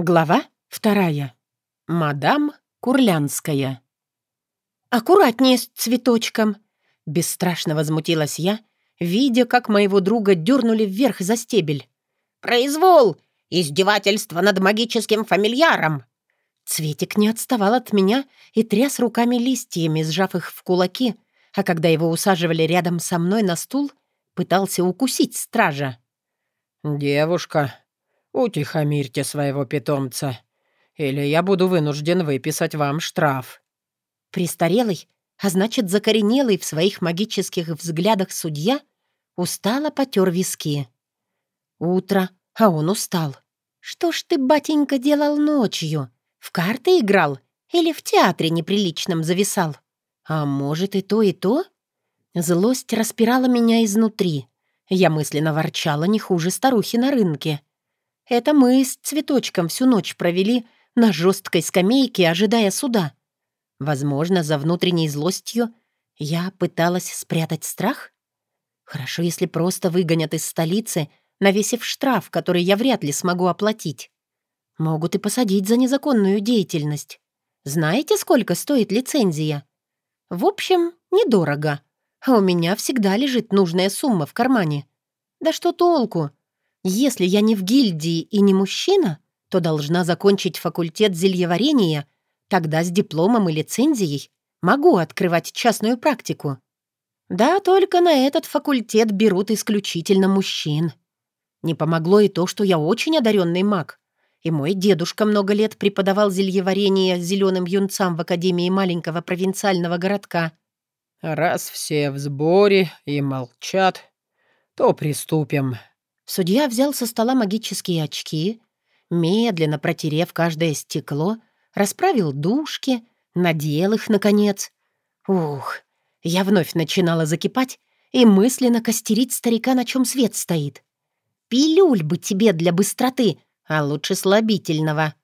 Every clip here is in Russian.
Глава вторая. Мадам Курлянская. «Аккуратнее с цветочком!» — бесстрашно возмутилась я, видя, как моего друга дернули вверх за стебель. «Произвол! Издевательство над магическим фамильяром!» Цветик не отставал от меня и тряс руками листьями, сжав их в кулаки, а когда его усаживали рядом со мной на стул, пытался укусить стража. «Девушка, утихомирьте своего питомца, или я буду вынужден выписать вам штраф». Престарелый, а значит, закоренелый в своих магических взглядах судья, устало потер виски. Утро, а он устал. «Что ж ты, батенька, делал ночью? В карты играл или в театре неприличном зависал? А может, и то, и то?» Злость распирала меня изнутри. Я мысленно ворчала не хуже старухи на рынке. Это мы с цветочком всю ночь провели на жесткой скамейке, ожидая суда. Возможно, за внутренней злостью я пыталась спрятать страх? Хорошо, если просто выгонят из столицы, навесив штраф, который я вряд ли смогу оплатить. Могут и посадить за незаконную деятельность. Знаете, сколько стоит лицензия? В общем, недорого. А у меня всегда лежит нужная сумма в кармане. Да что толку? Если я не в гильдии и не мужчина, то должна закончить факультет зельеварения, тогда с дипломом и лицензией могу открывать частную практику. Да, только на этот факультет берут исключительно мужчин. Не помогло и то, что я очень одаренный маг, и мой дедушка много лет преподавал зельеварение зеленым юнцам в Академии маленького провинциального городка. «Раз все в сборе и молчат, то приступим», Судья взял со стола магические очки, медленно протерев каждое стекло, расправил дужки, надел их, наконец. Ух, я вновь начинала закипать и мысленно костерить старика, на чем свет стоит. «Пилюль бы тебе для быстроты, а лучше слабительного».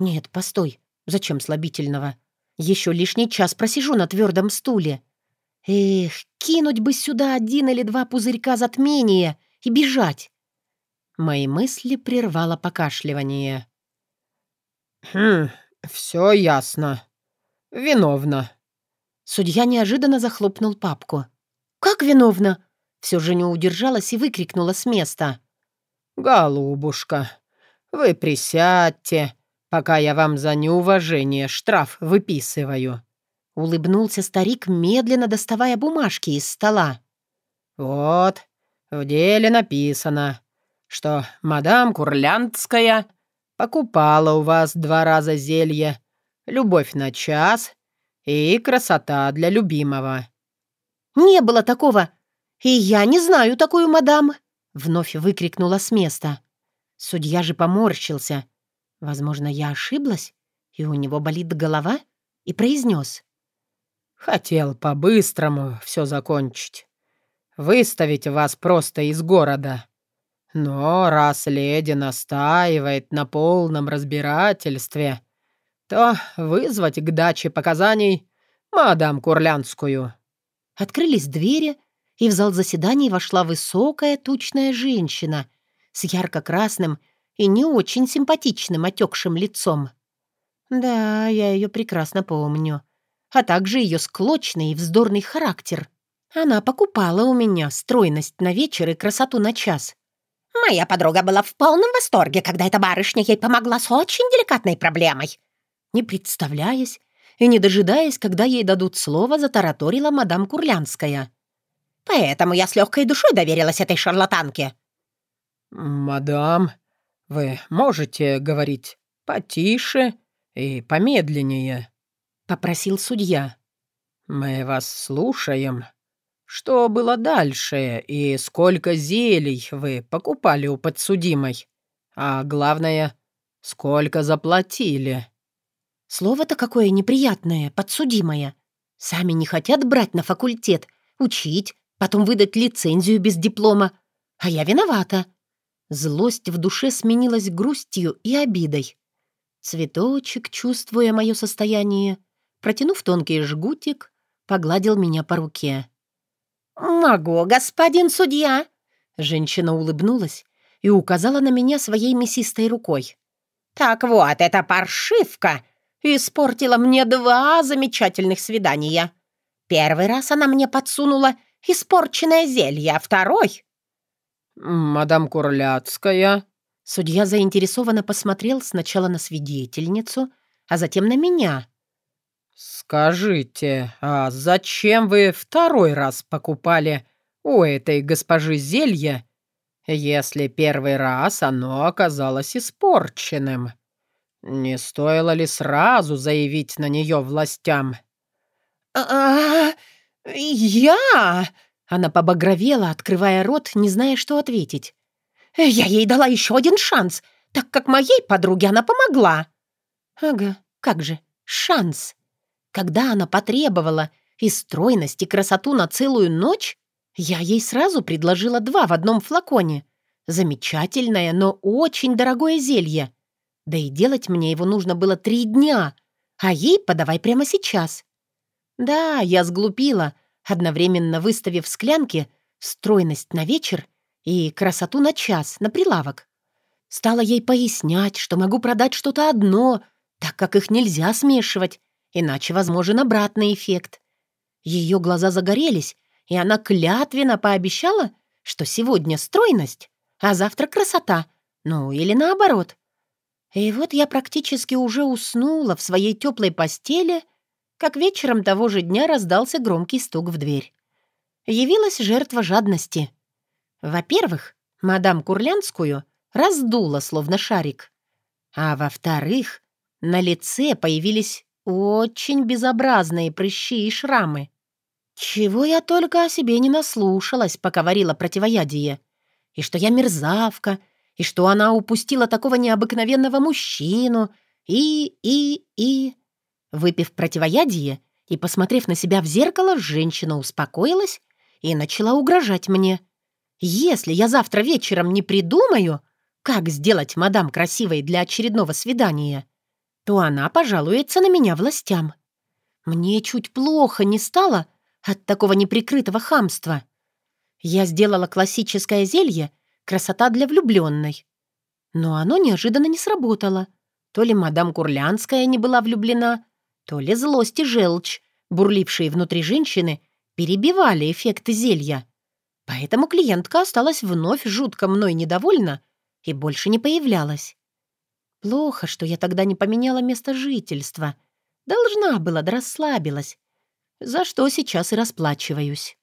«Нет, постой, зачем слабительного? Еще лишний час просижу на твердом стуле». «Эх, кинуть бы сюда один или два пузырька затмения и бежать. Мои мысли прервало покашливание. «Хм, все ясно. Виновна». Судья неожиданно захлопнул папку. «Как виновна?» Все же не удержалась и выкрикнула с места. «Голубушка, вы присядьте, пока я вам за неуважение штраф выписываю». Улыбнулся старик, медленно доставая бумажки из стола. «Вот, в деле написано что мадам Курлянтская покупала у вас два раза зелье, любовь на час и красота для любимого». «Не было такого, и я не знаю такую мадам», — вновь выкрикнула с места. Судья же поморщился. Возможно, я ошиблась, и у него болит голова, и произнес. «Хотел по-быстрому все закончить. Выставить вас просто из города. Но раз леди настаивает на полном разбирательстве, то вызвать к даче показаний мадам Курлянскую». Открылись двери, и в зал заседаний вошла высокая тучная женщина с ярко-красным и не очень симпатичным отекшим лицом. Да, я ее прекрасно помню. А также ее склочный и вздорный характер. Она покупала у меня стройность на вечер и красоту на час. Моя подруга была в полном восторге, когда эта барышня ей помогла с очень деликатной проблемой. Не представляясь и не дожидаясь, когда ей дадут слово, затараторила мадам Курлянская. Поэтому я с легкой душой доверилась этой шарлатанке. «Мадам, вы можете говорить потише и помедленнее?» — попросил судья. «Мы вас слушаем». Что было дальше и сколько зелий вы покупали у подсудимой? А главное, сколько заплатили?» «Слово-то какое неприятное, подсудимое. Сами не хотят брать на факультет, учить, потом выдать лицензию без диплома. А я виновата». Злость в душе сменилась грустью и обидой. Цветочек, чувствуя мое состояние, протянув тонкий жгутик, погладил меня по руке. «Могу, господин судья!» Женщина улыбнулась и указала на меня своей мясистой рукой. Так вот, эта паршивка испортила мне два замечательных свидания. Первый раз она мне подсунула испорченное зелье, а второй... «Мадам Курляцкая», Судья заинтересованно посмотрел сначала на свидетельницу, а затем на меня. «Скажите, а зачем вы второй раз покупали у этой госпожи зелье, если первый раз оно оказалось испорченным? Не стоило ли сразу заявить на нее властям?» «А, я...» Она побагровела, открывая рот, не зная, что ответить. Я ей дала еще один шанс, так как моей подруге она помогла. Ага, как же, шанс. Когда она потребовала и стройность, и красоту на целую ночь, я ей сразу предложила два в одном флаконе. Замечательное, но очень дорогое зелье. Да и делать мне его нужно было три дня, а ей подавай прямо сейчас. Да, я сглупила, одновременно выставив в склянке стройность на вечер и красоту на час, на прилавок. Стала ей пояснять, что могу продать что-то одно, так как их нельзя смешивать, иначе возможен обратный эффект. Ее глаза загорелись, и она клятвенно пообещала, что сегодня стройность, а завтра красота, ну или наоборот. И вот я практически уже уснула в своей теплой постели, как вечером того же дня раздался громкий стук в дверь. Явилась жертва жадности — во-первых, мадам Курлянскую раздуло, словно шарик. А во-вторых, на лице появились очень безобразные прыщи и шрамы. Чего я только о себе не наслушалась, пока варила противоядие. И что я мерзавка, и что она упустила такого необыкновенного мужчину, и, и, и... Выпив противоядие и посмотрев на себя в зеркало, женщина успокоилась и начала угрожать мне. Если я завтра вечером не придумаю, как сделать мадам красивой для очередного свидания, то она пожалуется на меня властям. Мне чуть плохо не стало от такого неприкрытого хамства. Я сделала классическое зелье «Красота для влюбленной». Но оно неожиданно не сработало. То ли мадам Курлянская не была влюблена, то ли злость и желчь, бурлившие внутри женщины, перебивали эффект зелья. Поэтому клиентка осталась вновь жутко мной недовольна и больше не появлялась. Плохо, что я тогда не поменяла место жительства. Должна была, да расслабилась. За что сейчас и расплачиваюсь.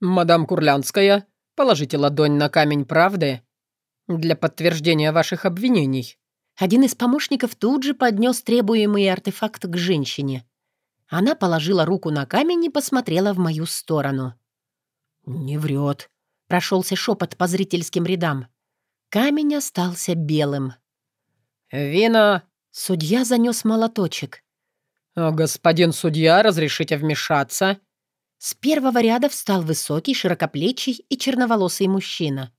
«Мадам Курлянская, положите ладонь на камень правды для подтверждения ваших обвинений». Один из помощников тут же поднес требуемый артефакт к женщине. Она положила руку на камень и посмотрела в мою сторону. «Не врет», — прошелся шепот по зрительским рядам. Камень остался белым. «Вина!» — судья занес молоточек. «Господин судья, разрешите вмешаться?» С первого ряда встал высокий, широкоплечий и черноволосый мужчина.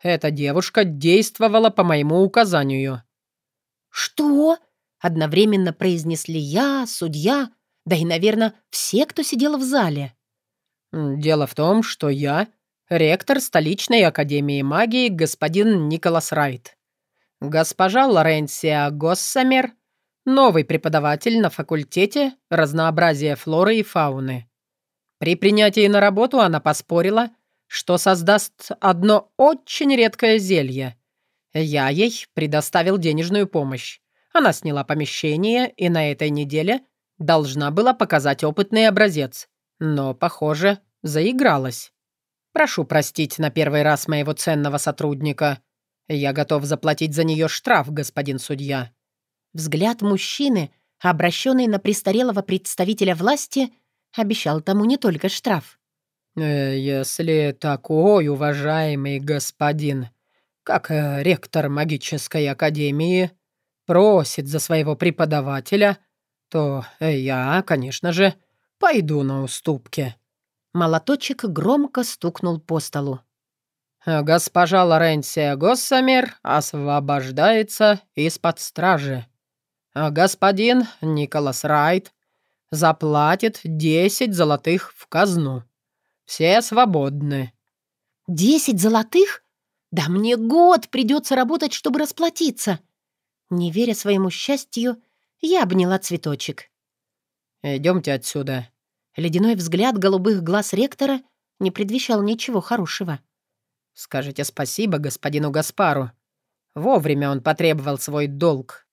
«Эта девушка действовала по моему указанию». «Что?» — одновременно произнесли я, судья, да и, наверное, все, кто сидел в зале. «Дело в том, что я ректор столичной академии магии господин Николас Райт. Госпожа Лоренсия Госсамер — новый преподаватель на факультете разнообразия флоры и фауны. При принятии на работу она поспорила, что создаст одно очень редкое зелье. Я ей предоставил денежную помощь. Она сняла помещение и на этой неделе должна была показать опытный образец — но, похоже, заигралась. Прошу простить на первый раз моего ценного сотрудника. Я готов заплатить за нее штраф, господин судья». Взгляд мужчины, обращенный на престарелого представителя власти, обещал тому не только штраф. «Э, «Если такой уважаемый господин, как э, ректор магической академии, просит за своего преподавателя, то э, я, конечно же, Пойду на уступки». Молоточек громко стукнул по столу. «Госпожа Лоренсия Госсамер освобождается из-под стражи. Господин Николас Райт заплатит десять золотых в казну. Все свободны». «Десять золотых? Да мне год придется работать, чтобы расплатиться. Не веря своему счастью, я обняла цветочек. «Идемте отсюда». Ледяной взгляд голубых глаз ректора не предвещал ничего хорошего. «Скажите спасибо господину Гаспару. Вовремя он потребовал свой долг».